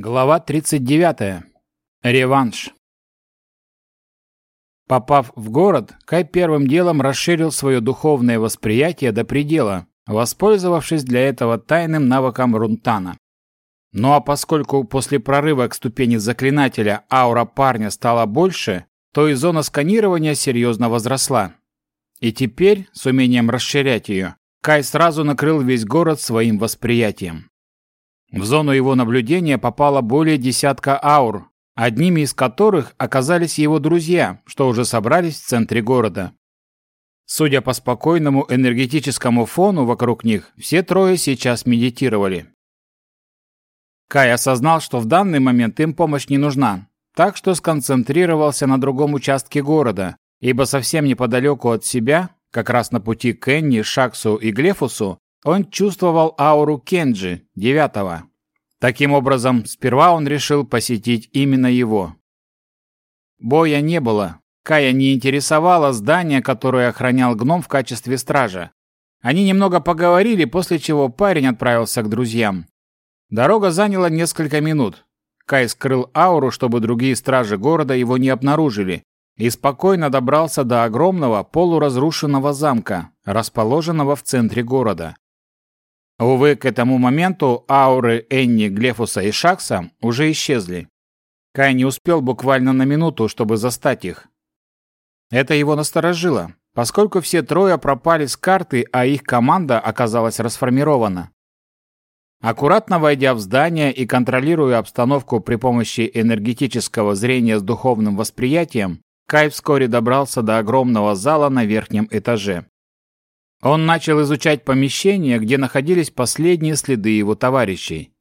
Глава 39. Реванш. Попав в город, Кай первым делом расширил свое духовное восприятие до предела, воспользовавшись для этого тайным навыком Рунтана. Ну а поскольку после прорыва к ступени заклинателя аура парня стала больше, то и зона сканирования серьезно возросла. И теперь, с умением расширять ее, Кай сразу накрыл весь город своим восприятием. В зону его наблюдения попало более десятка аур, одними из которых оказались его друзья, что уже собрались в центре города. Судя по спокойному энергетическому фону вокруг них, все трое сейчас медитировали. Кай осознал, что в данный момент им помощь не нужна, так что сконцентрировался на другом участке города, ибо совсем неподалеку от себя, как раз на пути к Энни, Шаксу и Глефусу, он чувствовал ауру Кенджи, девятого. Таким образом, сперва он решил посетить именно его. Боя не было. Кая не интересовало здание, которое охранял гном в качестве стража. Они немного поговорили, после чего парень отправился к друзьям. Дорога заняла несколько минут. Кай скрыл ауру, чтобы другие стражи города его не обнаружили, и спокойно добрался до огромного полуразрушенного замка, расположенного в центре города. Увы, к этому моменту ауры Энни, Глефуса и Шакса уже исчезли. Кай не успел буквально на минуту, чтобы застать их. Это его насторожило, поскольку все трое пропали с карты, а их команда оказалась расформирована. Аккуратно войдя в здание и контролируя обстановку при помощи энергетического зрения с духовным восприятием, Кай вскоре добрался до огромного зала на верхнем этаже. Он начал изучать помещение, где находились последние следы его товарищей.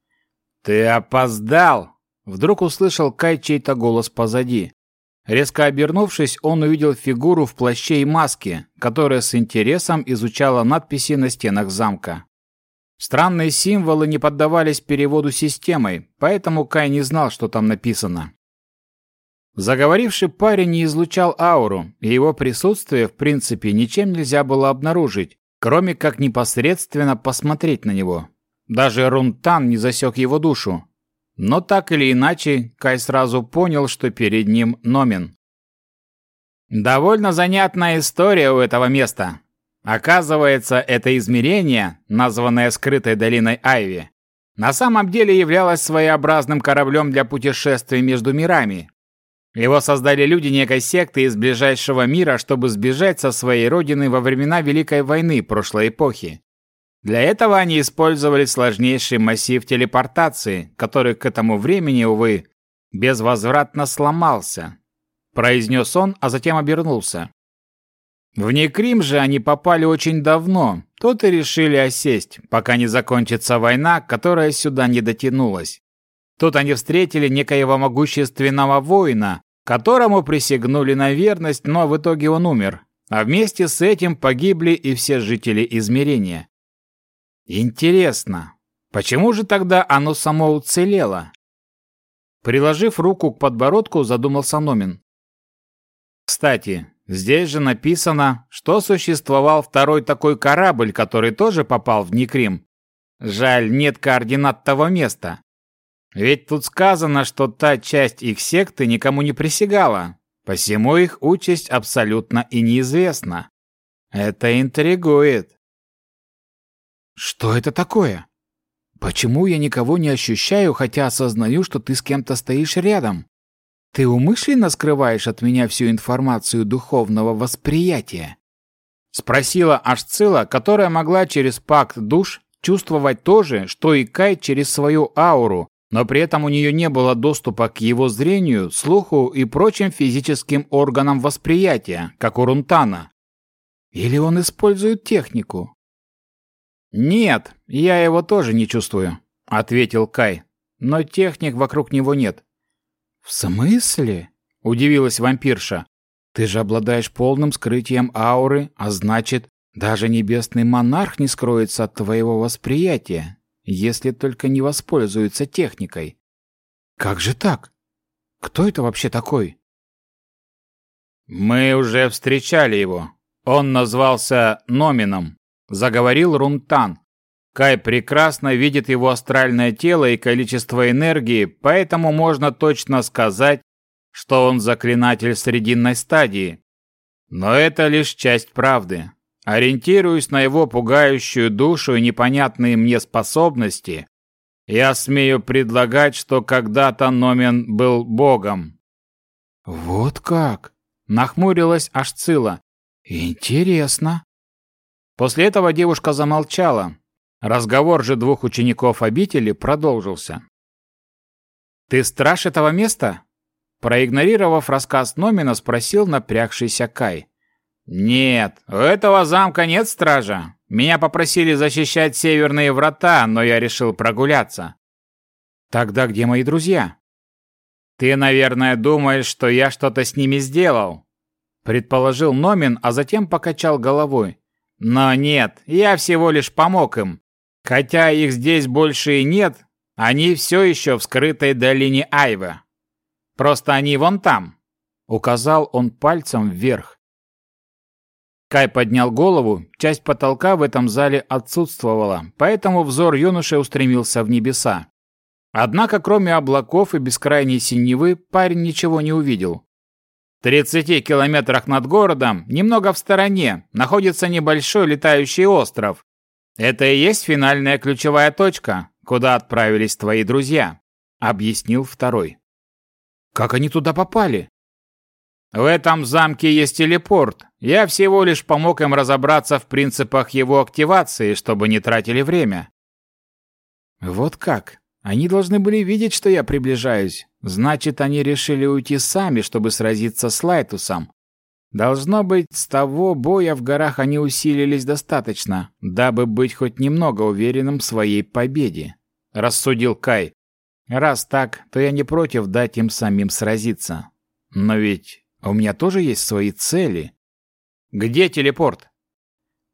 «Ты опоздал!» Вдруг услышал Кай чей-то голос позади. Резко обернувшись, он увидел фигуру в плаще и маске, которая с интересом изучала надписи на стенах замка. Странные символы не поддавались переводу системой, поэтому Кай не знал, что там написано. Заговоривший парень не излучал ауру, и его присутствие, в принципе, ничем нельзя было обнаружить, кроме как непосредственно посмотреть на него. Даже Рунтан не засек его душу. Но так или иначе, Кай сразу понял, что перед ним Номин. Довольно занятная история у этого места. Оказывается, это измерение, названное скрытой долиной Айви, на самом деле являлось своеобразным кораблем для путешествий между мирами, его создали люди некой секты из ближайшего мира, чтобы сбежать со своей родины во времена Великой войны прошлой эпохи. Для этого они использовали сложнейший массив телепортации, который к этому времени, увы, безвозвратно сломался. Произнес он, а затем обернулся. В Некрим же они попали очень давно, тут и решили осесть, пока не закончится война, которая сюда не дотянулась. Тут они встретили некоего могущественного воина, которому присягнули на верность, но в итоге он умер, а вместе с этим погибли и все жители измерения. Интересно, почему же тогда оно само уцелело? Приложив руку к подбородку, задумался Номин. Кстати, здесь же написано, что существовал второй такой корабль, который тоже попал в Никрим. Жаль, нет координат того места. Ведь тут сказано, что та часть их секты никому не присягала, посему их участь абсолютно и неизвестна. Это интригует. Что это такое? Почему я никого не ощущаю, хотя осознаю, что ты с кем-то стоишь рядом? Ты умышленно скрываешь от меня всю информацию духовного восприятия? Спросила Ашцила, которая могла через пакт душ чувствовать то же, что и Кай через свою ауру, но при этом у нее не было доступа к его зрению, слуху и прочим физическим органам восприятия, как у Рунтана. Или он использует технику? «Нет, я его тоже не чувствую», — ответил Кай. «Но техник вокруг него нет». «В смысле?» — удивилась вампирша. «Ты же обладаешь полным скрытием ауры, а значит, даже небесный монарх не скроется от твоего восприятия, если только не воспользуются техникой. Как же так? Кто это вообще такой? Мы уже встречали его. Он назвался Номином, заговорил Рунтан. Кай прекрасно видит его астральное тело и количество энергии, поэтому можно точно сказать, что он заклинатель срединной стадии. Но это лишь часть правды. Ориентируясь на его пугающую душу и непонятные мне способности, я смею предлагать, что когда-то Номен был богом. Вот как? Нахмурилась Ашцила. Интересно. После этого девушка замолчала. Разговор же двух учеников обители продолжился. «Ты страж этого места?» Проигнорировав рассказ Номина, спросил напрягшийся Кай. «Нет, у этого замка нет стража. Меня попросили защищать северные врата, но я решил прогуляться». «Тогда где мои друзья?» «Ты, наверное, думаешь, что я что-то с ними сделал?» Предположил Номин, а затем покачал головой. «Но нет, я всего лишь помог им. Хотя их здесь больше и нет, они все еще в скрытой долине Айва. Просто они вон там», — указал он пальцем вверх. Кай поднял голову, часть потолка в этом зале отсутствовала, поэтому взор юноши устремился в небеса. Однако, кроме облаков и бескрайней синевы, парень ничего не увидел. В 30 километрах над городом, немного в стороне, находится небольшой летающий остров. Это и есть финальная ключевая точка, куда отправились твои друзья, объяснил второй. Как они туда попали? В этом замке есть телепорт. Я всего лишь помог им разобраться в принципах его активации, чтобы не тратили время. Вот как? Они должны были видеть, что я приближаюсь. Значит, они решили уйти сами, чтобы сразиться с Лайтусом. Должно быть, с того боя в горах они усилились достаточно, дабы быть хоть немного уверенным в своей победе. Рассудил Кай. Раз так, то я не против дать им самим сразиться. Но ведь у меня тоже есть свои цели. Где телепорт?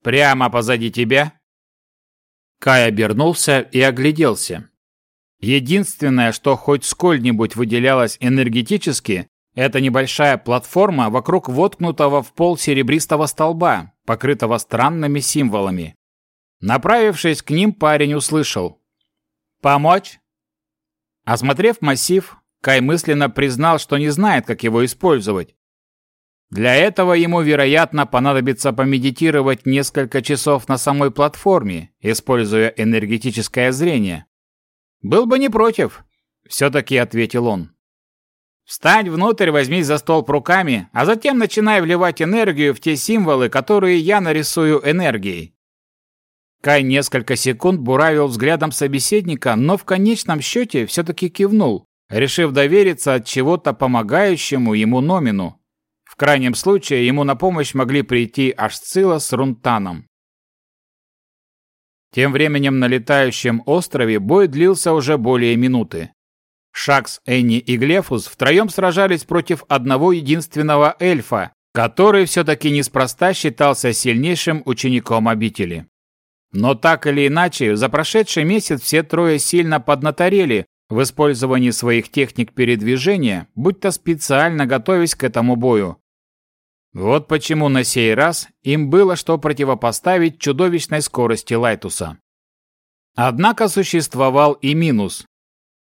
Прямо позади тебя? Кай обернулся и огляделся. Единственное, что хоть сколь-нибудь выделялось энергетически, это небольшая платформа вокруг воткнутого в пол серебристого столба, покрытого странными символами. Направившись к ним, парень услышал. «Помочь?» Осмотрев массив, Кай мысленно признал, что не знает, как его использовать. Для этого ему, вероятно, понадобится помедитировать несколько часов на самой платформе, используя энергетическое зрение. «Был бы не против», — все-таки ответил он. «Встань внутрь, возьмись за столб руками, а затем начинай вливать энергию в те символы, которые я нарисую энергией». Кай несколько секунд буравил взглядом собеседника, но в конечном счете все-таки кивнул, решив довериться от чего-то помогающему ему Номину. В крайнем случае ему на помощь могли прийти Ашцила с Рунтаном. Тем временем на летающем острове бой длился уже более минуты. Шакс, Энни и Глефус втроем сражались против одного единственного эльфа, который все-таки неспроста считался сильнейшим учеником обители. Но так или иначе, за прошедший месяц все трое сильно поднаторели в использовании своих техник передвижения, будто специально готовясь к этому бою. Вот почему на сей раз им было что противопоставить чудовищной скорости Лайтуса. Однако существовал и минус.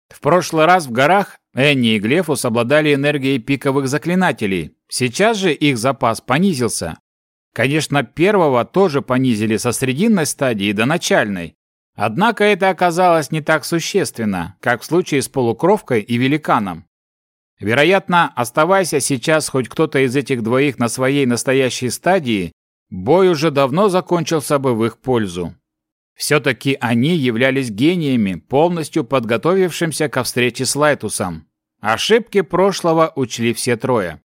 В прошлый раз в горах Энни и Глефус обладали энергией пиковых заклинателей. Сейчас же их запас понизился. Конечно, первого тоже понизили со срединной стадии до начальной, Однако это оказалось не так существенно, как в случае с полукровкой и великаном. Вероятно, оставайся сейчас хоть кто-то из этих двоих на своей настоящей стадии, бой уже давно закончился бы в их пользу. Все-таки они являлись гениями, полностью подготовившимся ко встрече с Лайтусом. Ошибки прошлого учли все трое.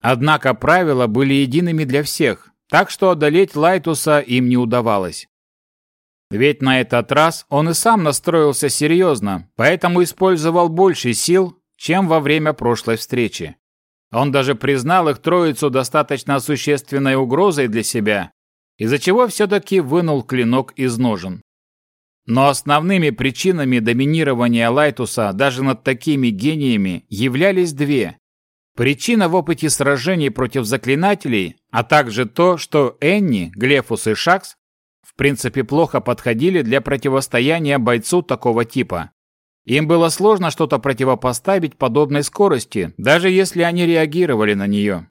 Однако правила были едиными для всех, так что одолеть Лайтуса им не удавалось. Ведь на этот раз он и сам настроился серьезно, поэтому использовал больше сил, чем во время прошлой встречи. Он даже признал их троицу достаточно существенной угрозой для себя, из-за чего все-таки вынул клинок из ножен. Но основными причинами доминирования Лайтуса даже над такими гениями являлись две. Причина в опыте сражений против заклинателей, а также то, что Энни, Глефус и Шакс в принципе плохо подходили для противостояния бойцу такого типа. Им было сложно что-то противопоставить подобной скорости, даже если они реагировали на нее.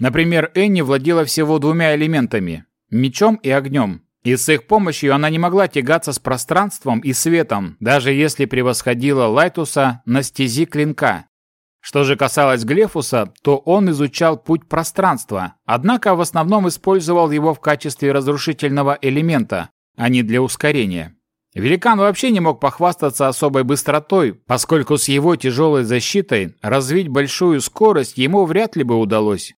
Например, Энни владела всего двумя элементами – мечом и огнем, и с их помощью она не могла тягаться с пространством и светом, даже если превосходила Лайтуса на стези клинка. Что же касалось Глефуса, то он изучал путь пространства, однако в основном использовал его в качестве разрушительного элемента, а не для ускорения. Великан вообще не мог похвастаться особой быстротой, поскольку с его тяжелой защитой развить большую скорость ему вряд ли бы удалось.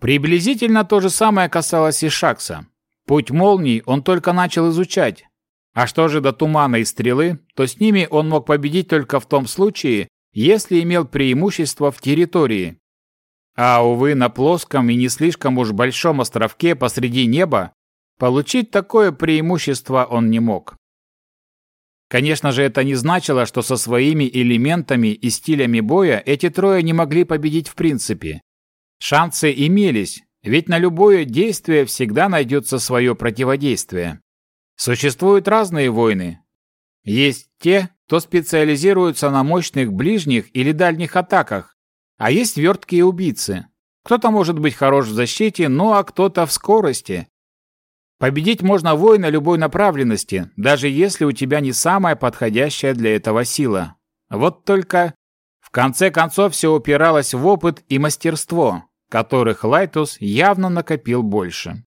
Приблизительно то же самое касалось и Шакса. Путь молний он только начал изучать. А что же до тумана и стрелы, то с ними он мог победить только в том случае, если имел преимущество в территории. А, увы, на плоском и не слишком уж большом островке посреди неба получить такое преимущество он не мог. Конечно же, это не значило, что со своими элементами и стилями боя эти трое не могли победить в принципе. Шансы имелись, ведь на любое действие всегда найдется свое противодействие. Существуют разные войны. Есть те, кто специализируется на мощных ближних или дальних атаках, а есть верткие убийцы. Кто-то может быть хорош в защите, ну а кто-то в скорости. Победить можно воина любой направленности, даже если у тебя не самая подходящая для этого сила. Вот только в конце концов все упиралось в опыт и мастерство которых Лайтус явно накопил больше.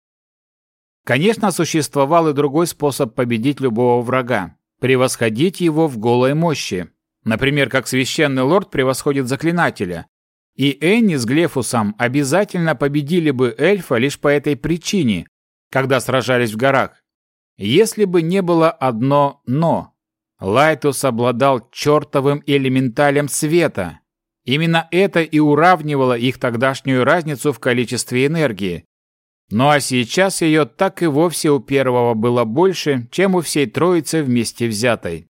Конечно, существовал и другой способ победить любого врага – превосходить его в голой мощи. Например, как священный лорд превосходит заклинателя. И Энни с Глефусом обязательно победили бы эльфа лишь по этой причине, когда сражались в горах. Если бы не было одно «но». Лайтус обладал чертовым элементалем света, Именно это и уравнивало их тогдашнюю разницу в количестве энергии. Ну а сейчас ее так и вовсе у первого было больше, чем у всей троицы вместе взятой.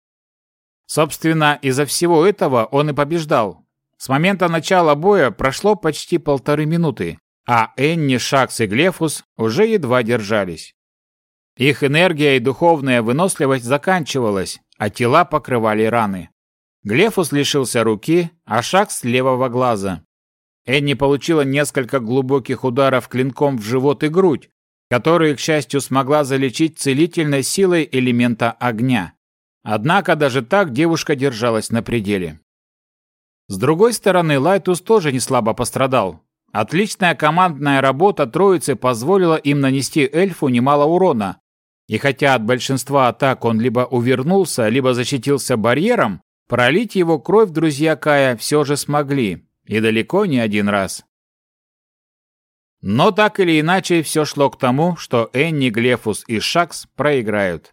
Собственно, из-за всего этого он и побеждал. С момента начала боя прошло почти полторы минуты, а Энни, Шакс и Глефус уже едва держались. Их энергия и духовная выносливость заканчивалась, а тела покрывали раны. Глефус лишился руки, а Шак с левого глаза. Энни получила несколько глубоких ударов клинком в живот и грудь, которые, к счастью, смогла залечить целительной силой элемента огня. Однако даже так девушка держалась на пределе. С другой стороны, Лайтус тоже не слабо пострадал. Отличная командная работа троицы позволила им нанести эльфу немало урона. И хотя от большинства атак он либо увернулся, либо защитился барьером, Пролить его кровь друзья Кая все же смогли, и далеко не один раз. Но так или иначе все шло к тому, что Энни, Глефус и Шакс проиграют.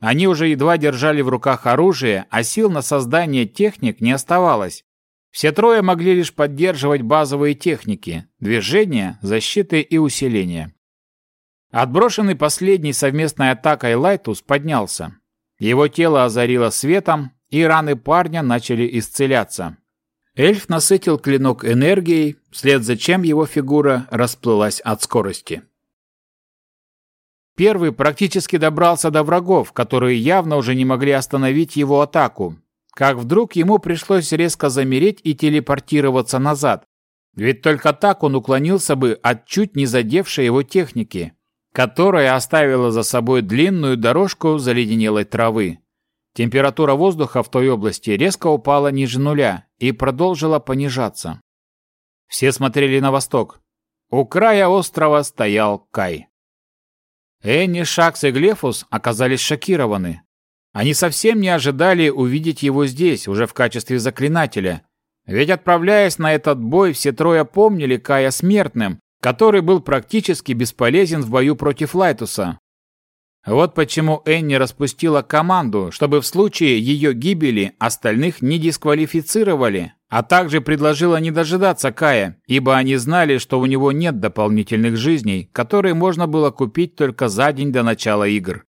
Они уже едва держали в руках оружие, а сил на создание техник не оставалось. Все трое могли лишь поддерживать базовые техники – движение, защиты и усиление. Отброшенный последней совместной атакой Лайтус поднялся. Его тело озарило светом, и раны парня начали исцеляться. Эльф насытил клинок энергией, вслед за чем его фигура расплылась от скорости. Первый практически добрался до врагов, которые явно уже не могли остановить его атаку, как вдруг ему пришлось резко замереть и телепортироваться назад. Ведь только так он уклонился бы от чуть не задевшей его техники, которая оставила за собой длинную дорожку заледенелой травы. Температура воздуха в той области резко упала ниже нуля и продолжила понижаться. Все смотрели на восток. У края острова стоял Кай. Энни, Шакс и Глефус оказались шокированы. Они совсем не ожидали увидеть его здесь, уже в качестве заклинателя. Ведь отправляясь на этот бой, все трое помнили Кая смертным, который был практически бесполезен в бою против Лайтуса. Вот почему Энни распустила команду, чтобы в случае ее гибели остальных не дисквалифицировали, а также предложила не дожидаться Кая, ибо они знали, что у него нет дополнительных жизней, которые можно было купить только за день до начала игр.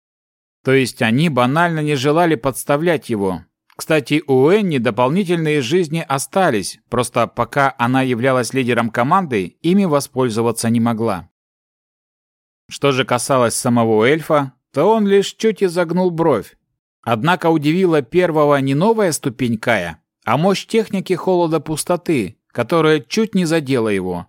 То есть они банально не желали подставлять его. Кстати, у Энни дополнительные жизни остались, просто пока она являлась лидером команды, ими воспользоваться не могла. Что же касалось самого эльфа, то он лишь чуть изогнул бровь. Однако удивила первого не новая ступень Кая, а мощь техники холода пустоты, которая чуть не задела его.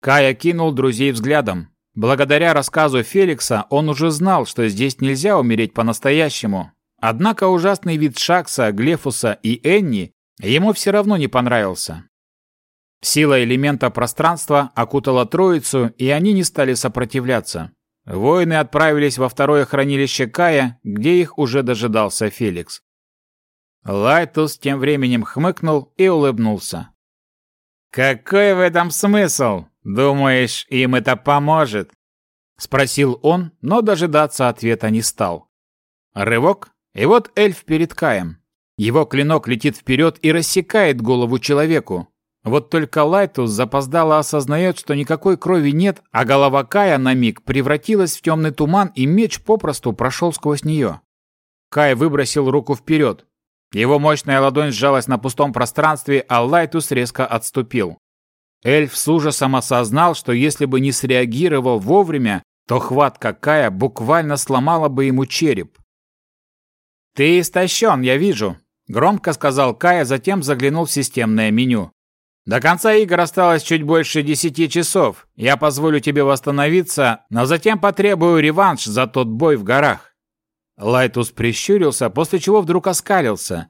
Кая кинул друзей взглядом. Благодаря рассказу Феликса он уже знал, что здесь нельзя умереть по-настоящему. Однако ужасный вид Шакса, Глефуса и Энни ему все равно не понравился. Сила элемента пространства окутала троицу, и они не стали сопротивляться. Воины отправились во второе хранилище Кая, где их уже дожидался Феликс. Лайтус тем временем хмыкнул и улыбнулся. «Какой в этом смысл? Думаешь, им это поможет?» Спросил он, но дожидаться ответа не стал. Рывок, и вот эльф перед Каем. Его клинок летит вперед и рассекает голову человеку. Вот только Лайтус запоздало осознает, что никакой крови нет, а голова Кая на миг превратилась в темный туман, и меч попросту прошел сквозь нее. Кай выбросил руку вперед. Его мощная ладонь сжалась на пустом пространстве, а Лайтус резко отступил. Эльф с ужасом осознал, что если бы не среагировал вовремя, то хватка Кая буквально сломала бы ему череп. «Ты истощен, я вижу», — громко сказал Кай, затем заглянул в системное меню. До конца игр осталось чуть больше десяти часов. Я позволю тебе восстановиться, но затем потребую реванш за тот бой в горах». Лайтус прищурился, после чего вдруг оскалился.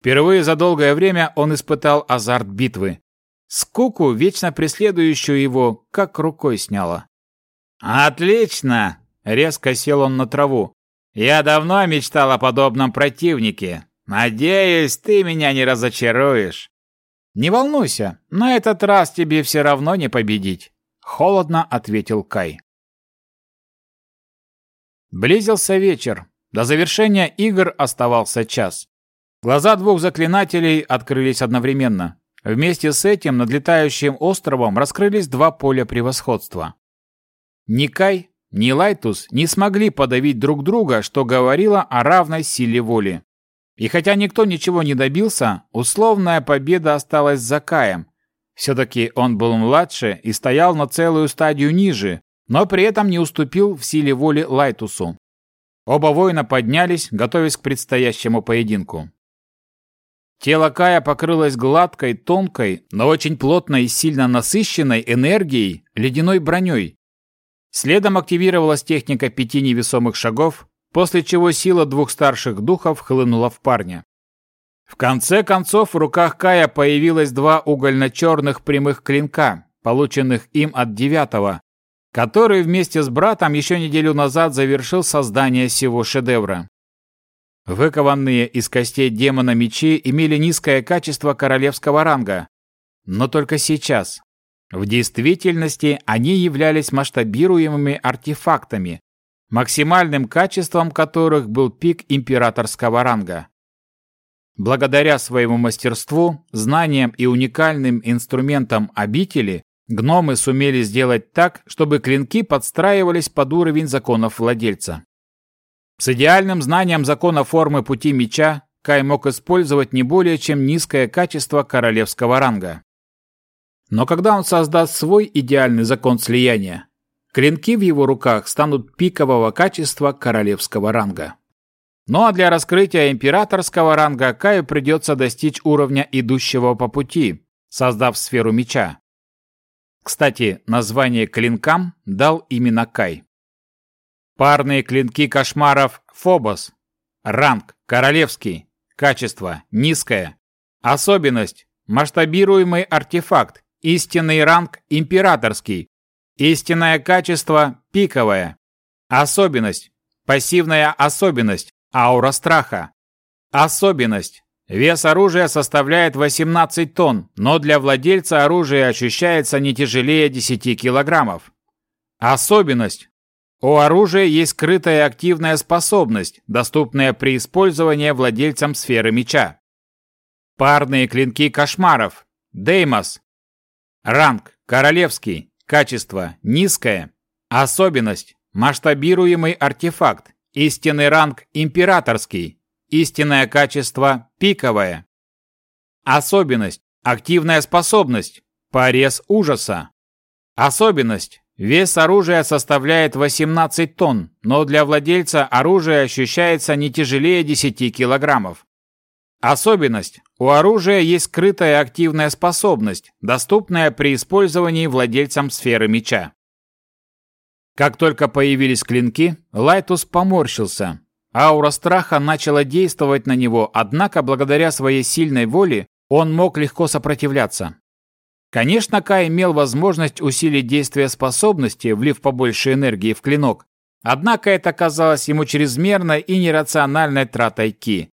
Впервые за долгое время он испытал азарт битвы. Скуку, вечно преследующую его, как рукой сняло. «Отлично!» — резко сел он на траву. «Я давно мечтал о подобном противнике. Надеюсь, ты меня не разочаруешь». «Не волнуйся, на этот раз тебе все равно не победить», — холодно ответил Кай. Близился вечер. До завершения игр оставался час. Глаза двух заклинателей открылись одновременно. Вместе с этим над летающим островом раскрылись два поля превосходства. Ни Кай, ни Лайтус не смогли подавить друг друга, что говорило о равной силе воли. И хотя никто ничего не добился, условная победа осталась за Каем. Все-таки он был младше и стоял на целую стадию ниже, но при этом не уступил в силе воли Лайтусу. Оба воина поднялись, готовясь к предстоящему поединку. Тело Кая покрылось гладкой, тонкой, но очень плотной и сильно насыщенной энергией, ледяной броней. Следом активировалась техника пяти невесомых шагов, после чего сила двух старших духов хлынула в парня. В конце концов в руках Кая появилось два угольно-черных прямых клинка, полученных им от девятого, который вместе с братом еще неделю назад завершил создание сего шедевра. Выкованные из костей демона мечи имели низкое качество королевского ранга, но только сейчас. В действительности они являлись масштабируемыми артефактами, максимальным качеством которых был пик императорского ранга. Благодаря своему мастерству, знаниям и уникальным инструментам обители, гномы сумели сделать так, чтобы клинки подстраивались под уровень законов владельца. С идеальным знанием закона формы пути меча Кай мог использовать не более чем низкое качество королевского ранга. Но когда он создаст свой идеальный закон слияния, Клинки в его руках станут пикового качества королевского ранга. Ну а для раскрытия императорского ранга Каю придется достичь уровня идущего по пути, создав сферу меча. Кстати, название клинкам дал именно Кай. Парные клинки кошмаров Фобос. Ранг королевский. Качество низкое. Особенность масштабируемый артефакт. Истинный ранг императорский. Истинное качество – пиковое. Особенность – пассивная особенность, аура страха. Особенность – вес оружия составляет 18 тонн, но для владельца оружия ощущается не тяжелее 10 килограммов. Особенность – у оружия есть скрытая активная способность, доступная при использовании владельцам сферы меча. Парные клинки кошмаров. Деймос. Ранг. Королевский. Качество низкое. Особенность масштабируемый артефакт. Истинный ранг императорский. Истинное качество пиковое. Особенность активная способность. Порез ужаса. Особенность Вес оружия составляет 18 тонн, но для владельца оружие ощущается не тяжелее 10 килограммов. Особенность. У оружия есть скрытая активная способность, доступная при использовании владельцем сферы меча. Как только появились клинки, Лайтус поморщился. Аура страха начала действовать на него, однако благодаря своей сильной воле он мог легко сопротивляться. Конечно, Кай имел возможность усилить действие способности, влив побольше энергии в клинок, однако это казалось ему чрезмерной и нерациональной тратой ки.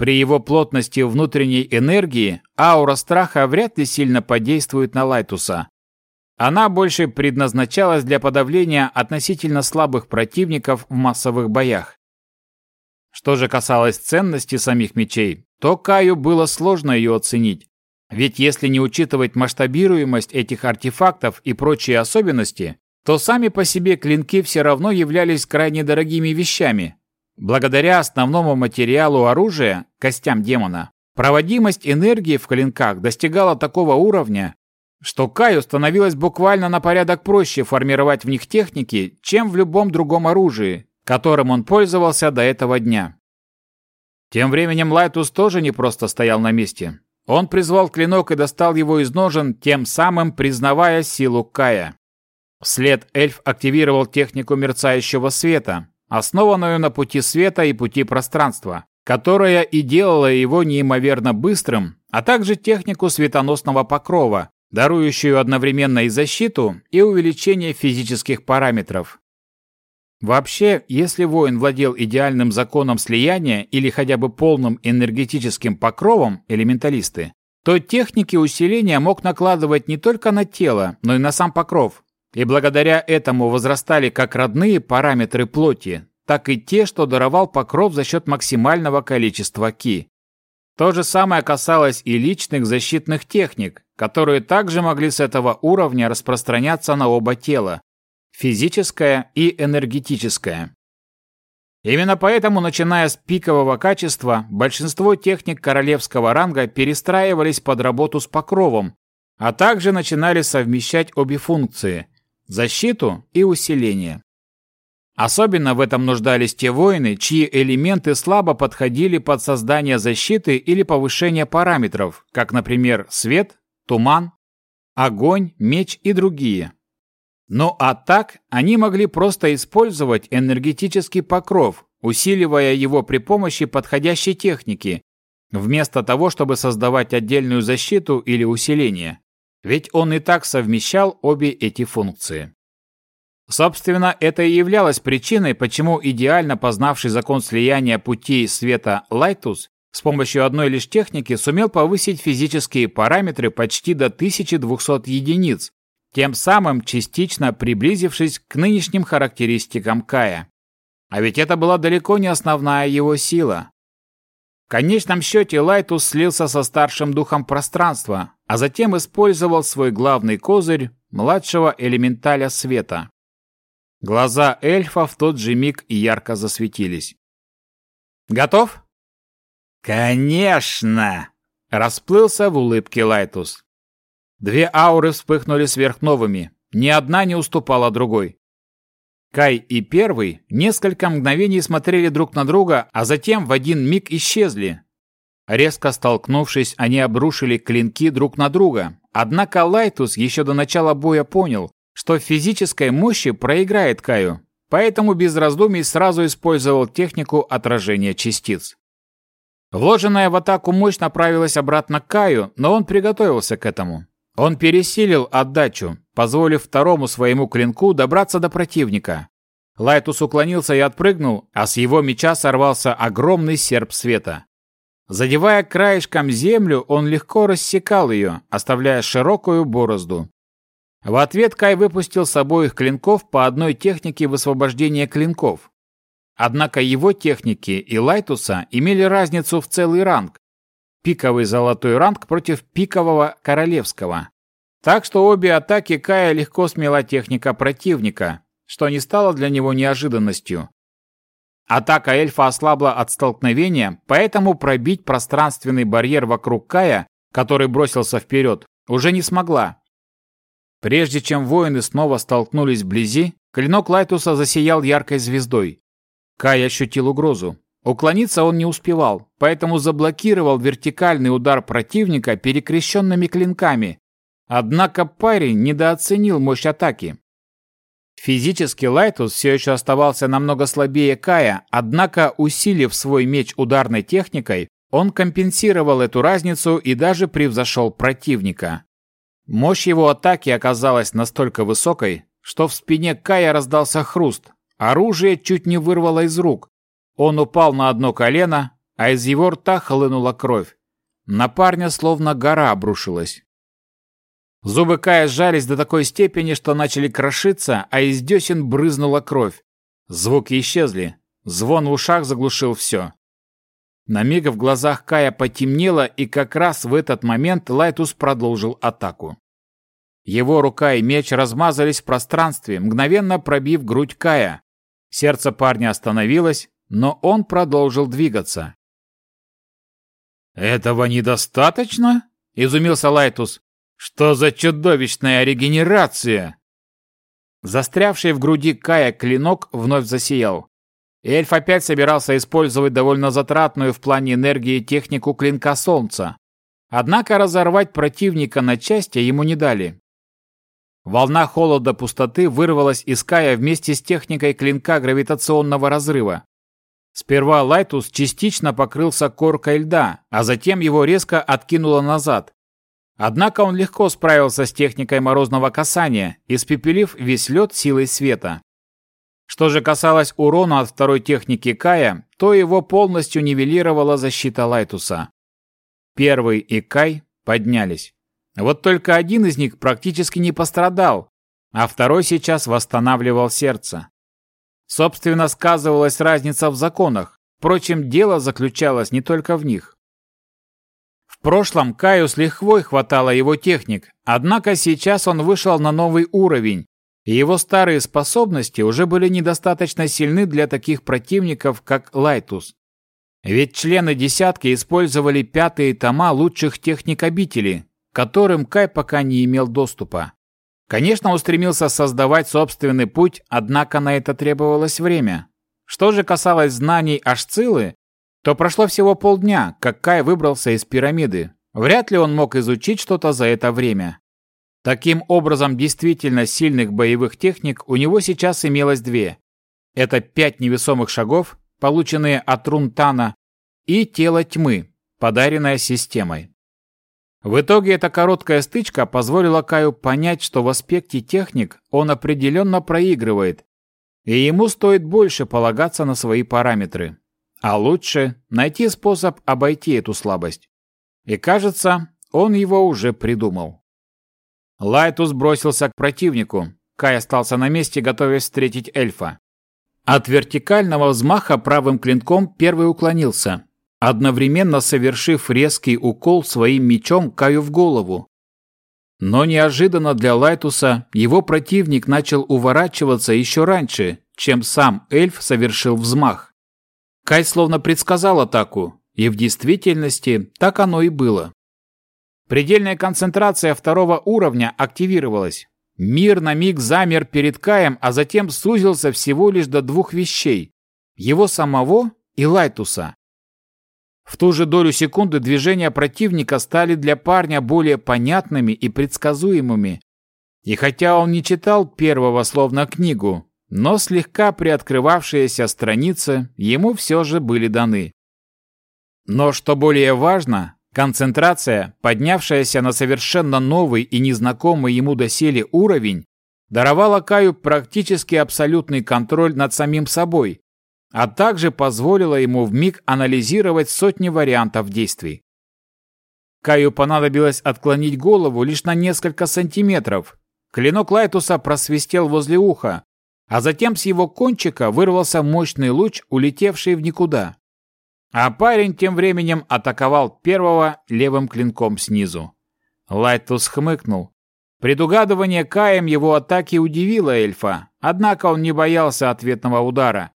При его плотности внутренней энергии аура страха вряд ли сильно подействует на Лайтуса. Она больше предназначалась для подавления относительно слабых противников в массовых боях. Что же касалось ценности самих мечей, то Каю было сложно ее оценить. Ведь если не учитывать масштабируемость этих артефактов и прочие особенности, то сами по себе клинки все равно являлись крайне дорогими вещами. Благодаря основному материалу оружия, костям демона, проводимость энергии в клинках достигала такого уровня, что Каю становилось буквально на порядок проще формировать в них техники, чем в любом другом оружии, которым он пользовался до этого дня. Тем временем Лайтус тоже не просто стоял на месте. Он призвал клинок и достал его из ножен, тем самым признавая силу Кая. Вслед эльф активировал технику мерцающего света, основанную на пути света и пути пространства, которая и делала его неимоверно быстрым, а также технику светоносного покрова, дарующую одновременно и защиту, и увеличение физических параметров. Вообще, если воин владел идеальным законом слияния или хотя бы полным энергетическим покровом элементалисты, то техники усиления мог накладывать не только на тело, но и на сам покров. И благодаря этому возрастали как родные параметры плоти, так и те, что даровал покров за счет максимального количества ки. То же самое касалось и личных защитных техник, которые также могли с этого уровня распространяться на оба тела, физическое и энергетическое. Именно поэтому, начиная с пикового качества, большинство техник королевского ранга перестраивались под работу с покровом, а также начинали совмещать обе функции – защиту и усиление. Особенно в этом нуждались те воины, чьи элементы слабо подходили под создание защиты или повышение параметров, как, например, свет, туман, огонь, меч и другие. Ну а так они могли просто использовать энергетический покров, усиливая его при помощи подходящей техники, вместо того, чтобы создавать отдельную защиту или усиление. Ведь он и так совмещал обе эти функции. Собственно, это и являлось причиной, почему идеально познавший закон слияния путей света Лайтус с помощью одной лишь техники сумел повысить физические параметры почти до 1200 единиц, тем самым частично приблизившись к нынешним характеристикам Кая. А ведь это была далеко не основная его сила. Конечном счете Лайтус слился со старшим духом пространства, а затем использовал свой главный козырь младшего элементаля света. Глаза эльфа в тот же миг ярко засветились. «Готов?» «Конечно!» – расплылся в улыбке Лайтус. Две ауры вспыхнули сверхновыми, ни одна не уступала другой. Кай и Первый несколько мгновений смотрели друг на друга, а затем в один миг исчезли. Резко столкнувшись, они обрушили клинки друг на друга. Однако Лайтус еще до начала боя понял, что в физической мощи проиграет Каю, поэтому без раздумий сразу использовал технику отражения частиц. Вложенная в атаку мощь направилась обратно к Каю, но он приготовился к этому. Он пересилил отдачу, позволив второму своему клинку добраться до противника. Лайтус уклонился и отпрыгнул, а с его меча сорвался огромный серп света. Задевая краешком землю, он легко рассекал ее, оставляя широкую борозду. В ответ Кай выпустил с обоих клинков по одной технике высвобождения клинков. Однако его техники и Лайтуса имели разницу в целый ранг, пиковый золотой ранг против пикового королевского. Так что обе атаки Кая легко смела техника противника, что не стало для него неожиданностью. Атака эльфа ослабла от столкновения, поэтому пробить пространственный барьер вокруг Кая, который бросился вперед, уже не смогла. Прежде чем воины снова столкнулись вблизи, клинок Лайтуса засиял яркой звездой. Кай ощутил угрозу. Уклониться он не успевал, поэтому заблокировал вертикальный удар противника перекрещенными клинками. Однако парень недооценил мощь атаки. Физически Лайтус все еще оставался намного слабее Кая, однако, усилив свой меч ударной техникой, он компенсировал эту разницу и даже превзошел противника. Мощь его атаки оказалась настолько высокой, что в спине Кая раздался хруст, оружие чуть не вырвало из рук. Он упал на одно колено, а из его рта хлынула кровь. На парня словно гора обрушилась. Зубы Кая сжались до такой степени, что начали крошиться, а из десен брызнула кровь. Звуки исчезли. Звон в ушах заглушил все. На миг в глазах Кая потемнело, и как раз в этот момент Лайтус продолжил атаку. Его рука и меч размазались в пространстве, мгновенно пробив грудь Кая. Сердце парня остановилось, но он продолжил двигаться. «Этого недостаточно?» – изумился Лайтус. «Что за чудовищная регенерация?» Застрявший в груди Кая клинок вновь засиял. Эльф опять собирался использовать довольно затратную в плане энергии технику клинка солнца. Однако разорвать противника на части ему не дали. Волна холода пустоты вырвалась из Кая вместе с техникой клинка гравитационного разрыва. Сперва Лайтус частично покрылся коркой льда, а затем его резко откинуло назад. Однако он легко справился с техникой морозного касания, испепелив весь лед силой света. Что же касалось урона от второй техники Кая, то его полностью нивелировала защита Лайтуса. Первый и Кай поднялись. Вот только один из них практически не пострадал, а второй сейчас восстанавливал сердце. Собственно, сказывалась разница в законах, впрочем, дело заключалось не только в них. В прошлом Каю с лихвой хватало его техник, однако сейчас он вышел на новый уровень, и его старые способности уже были недостаточно сильны для таких противников, как Лайтус. Ведь члены десятки использовали пятые тома лучших техник обители, к которым Кай пока не имел доступа. Конечно, он стремился создавать собственный путь, однако на это требовалось время. Что же касалось знаний Ашцилы, то прошло всего полдня, как Кай выбрался из пирамиды. Вряд ли он мог изучить что-то за это время. Таким образом, действительно сильных боевых техник у него сейчас имелось две. Это пять невесомых шагов, полученные от Рунтана, и тело тьмы, подаренное системой. В итоге эта короткая стычка позволила Каю понять, что в аспекте техник он определенно проигрывает, и ему стоит больше полагаться на свои параметры. А лучше найти способ обойти эту слабость. И кажется, он его уже придумал. Лайтус бросился к противнику. Кай остался на месте, готовясь встретить эльфа. От вертикального взмаха правым клинком первый уклонился, одновременно совершив резкий укол своим мечом Каю в голову. Но неожиданно для Лайтуса его противник начал уворачиваться еще раньше, чем сам эльф совершил взмах. Кай словно предсказал атаку, и в действительности так оно и было. Предельная концентрация второго уровня активировалась. Мир на миг замер перед Каем, а затем сузился всего лишь до двух вещей. Его самого и Лайтуса. В ту же долю секунды движения противника стали для парня более понятными и предсказуемыми. И хотя он не читал первого словно книгу, но слегка приоткрывавшиеся страницы ему все же были даны. Но что более важно, Концентрация, поднявшаяся на совершенно новый и незнакомый ему доселе уровень, даровала Каю практически абсолютный контроль над самим собой, а также позволила ему вмиг анализировать сотни вариантов действий. Каю понадобилось отклонить голову лишь на несколько сантиметров. Клинок Лайтуса просвистел возле уха, а затем с его кончика вырвался мощный луч, улетевший в никуда. А парень тем временем атаковал первого левым клинком снизу. Лайтус хмыкнул. Предугадывание Каем его атаки удивило эльфа, однако он не боялся ответного удара.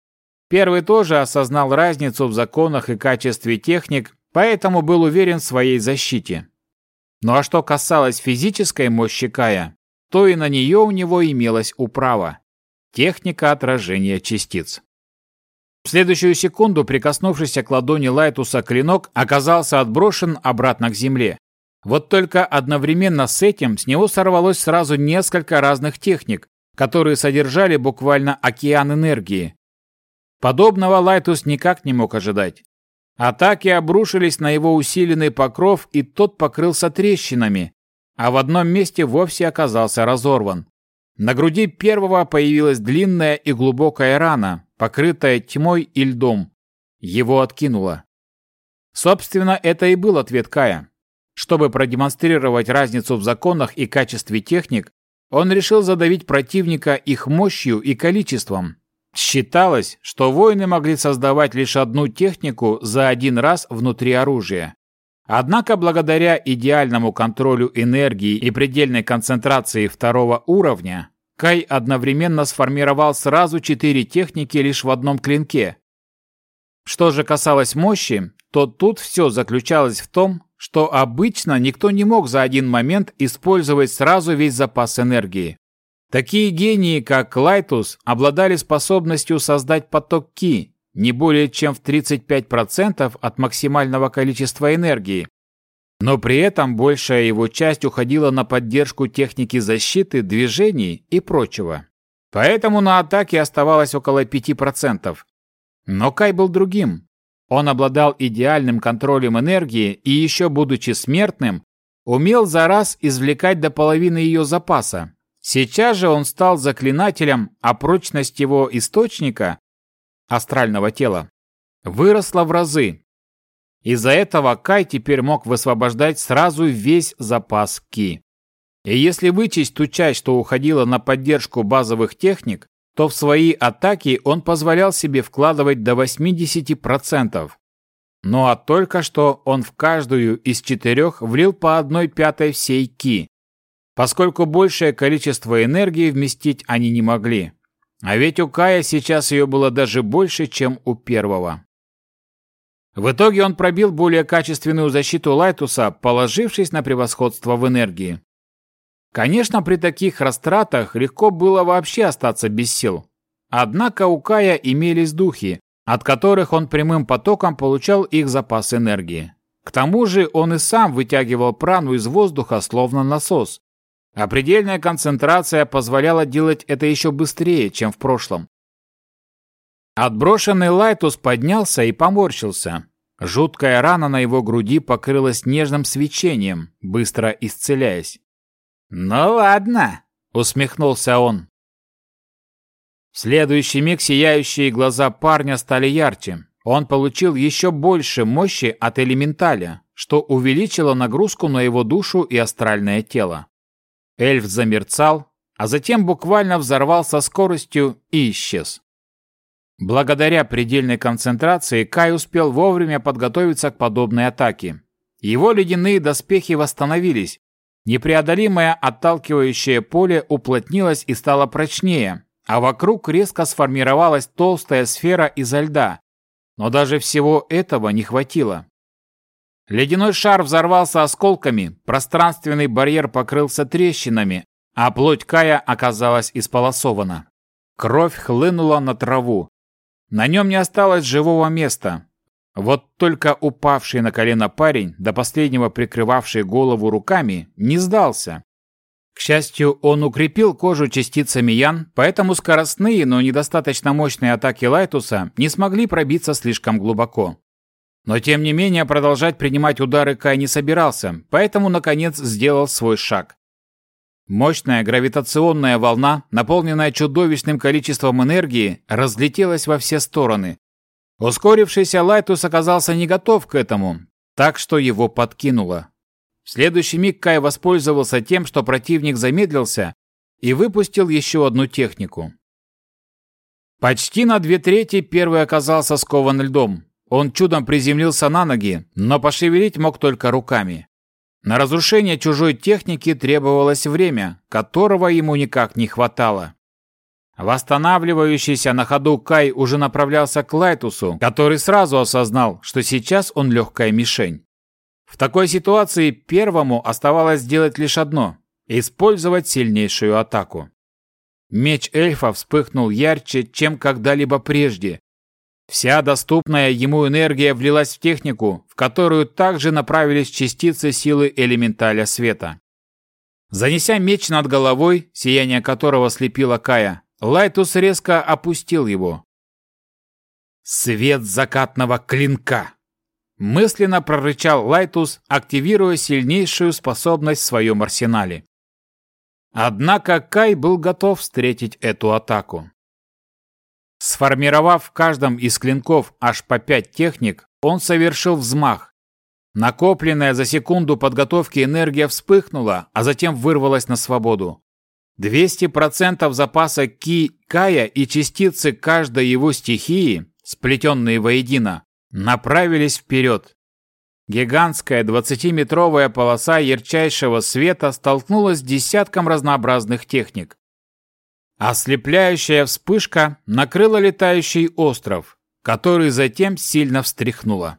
Первый тоже осознал разницу в законах и качестве техник, поэтому был уверен в своей защите. Ну а что касалось физической мощи Кая, то и на нее у него имелась управа. Техника отражения частиц. В следующую секунду, прикоснувшийся к ладони Лайтуса клинок, оказался отброшен обратно к земле. Вот только одновременно с этим с него сорвалось сразу несколько разных техник, которые содержали буквально океан энергии. Подобного Лайтус никак не мог ожидать. Атаки обрушились на его усиленный покров, и тот покрылся трещинами, а в одном месте вовсе оказался разорван. На груди первого появилась длинная и глубокая рана, покрытая тьмой и льдом. Его откинуло. Собственно, это и был ответ Кая. Чтобы продемонстрировать разницу в законах и качестве техник, он решил задавить противника их мощью и количеством. Считалось, что воины могли создавать лишь одну технику за один раз внутри оружия. Однако благодаря идеальному контролю энергии и предельной концентрации второго уровня, Кай одновременно сформировал сразу четыре техники лишь в одном клинке. Что же касалось мощи, то тут все заключалось в том, что обычно никто не мог за один момент использовать сразу весь запас энергии. Такие гении, как Лайтус, обладали способностью создать поток Ки, не более чем в 35% от максимального количества энергии, но при этом большая его часть уходила на поддержку техники защиты, движений и прочего. Поэтому на атаке оставалось около 5%. Но Кай был другим. Он обладал идеальным контролем энергии и еще будучи смертным, умел за раз извлекать до половины ее запаса. Сейчас же он стал заклинателем, а прочность его источника, астрального тела, выросла в разы, из-за этого Кай теперь мог высвобождать сразу весь запас Ки. И если вычесть ту часть, что уходила на поддержку базовых техник, то в свои атаки он позволял себе вкладывать до 80%. Ну а только что он в каждую из четырех влил по одной пятой всей Ки, поскольку большее количество энергии вместить они не могли. А ведь у Кая сейчас ее было даже больше, чем у первого. В итоге он пробил более качественную защиту Лайтуса, положившись на превосходство в энергии. Конечно, при таких растратах легко было вообще остаться без сил. Однако у Кая имелись духи, от которых он прямым потоком получал их запас энергии. К тому же он и сам вытягивал прану из воздуха, словно насос. А предельная концентрация позволяла делать это еще быстрее, чем в прошлом. Отброшенный Лайтус поднялся и поморщился. Жуткая рана на его груди покрылась нежным свечением, быстро исцеляясь. «Ну ладно», — усмехнулся он. В следующий миг сияющие глаза парня стали ярче. Он получил еще больше мощи от элементаля, что увеличило нагрузку на его душу и астральное тело. Эльф замерцал, а затем буквально взорвался скоростью и исчез. Благодаря предельной концентрации Кай успел вовремя подготовиться к подобной атаке. Его ледяные доспехи восстановились. Непреодолимое отталкивающее поле уплотнилось и стало прочнее, а вокруг резко сформировалась толстая сфера изо льда. Но даже всего этого не хватило. Ледяной шар взорвался осколками, пространственный барьер покрылся трещинами, а плоть Кая оказалась исполосована. Кровь хлынула на траву. На нем не осталось живого места. Вот только упавший на колено парень, до последнего прикрывавший голову руками, не сдался. К счастью, он укрепил кожу частицами ян, поэтому скоростные, но недостаточно мощные атаки Лайтуса не смогли пробиться слишком глубоко. Но тем не менее продолжать принимать удары Кай не собирался, поэтому наконец сделал свой шаг. Мощная гравитационная волна, наполненная чудовищным количеством энергии, разлетелась во все стороны. Ускорившийся Лайтус оказался не готов к этому, так что его подкинуло. В следующий миг Кай воспользовался тем, что противник замедлился, и выпустил еще одну технику. Почти на две трети первый оказался скован льдом. Он чудом приземлился на ноги, но пошевелить мог только руками. На разрушение чужой техники требовалось время, которого ему никак не хватало. Восстанавливающийся на ходу Кай уже направлялся к Лайтусу, который сразу осознал, что сейчас он легкая мишень. В такой ситуации первому оставалось сделать лишь одно использовать сильнейшую атаку. Меч эльфа вспыхнул ярче, чем когда-либо прежде. Вся доступная ему энергия влилась в технику, в которую также направились частицы силы элементаля света. Занеся меч над головой, сияние которого слепило Кая, Лайтус резко опустил его. «Свет закатного клинка!» Мысленно прорычал Лайтус, активируя сильнейшую способность в своем арсенале. Однако Кай был готов встретить эту атаку. Сформировав в каждом из клинков аж по пять техник, он совершил взмах. Накопленная за секунду подготовки энергия вспыхнула, а затем вырвалась на свободу. 200% запаса ки Кая и частицы каждой его стихии, сплетенные воедино, направились вперед. Гигантская 20-метровая полоса ярчайшего света столкнулась с десятком разнообразных техник. Ослепляющая вспышка накрыла летающий остров, который затем сильно встряхнула.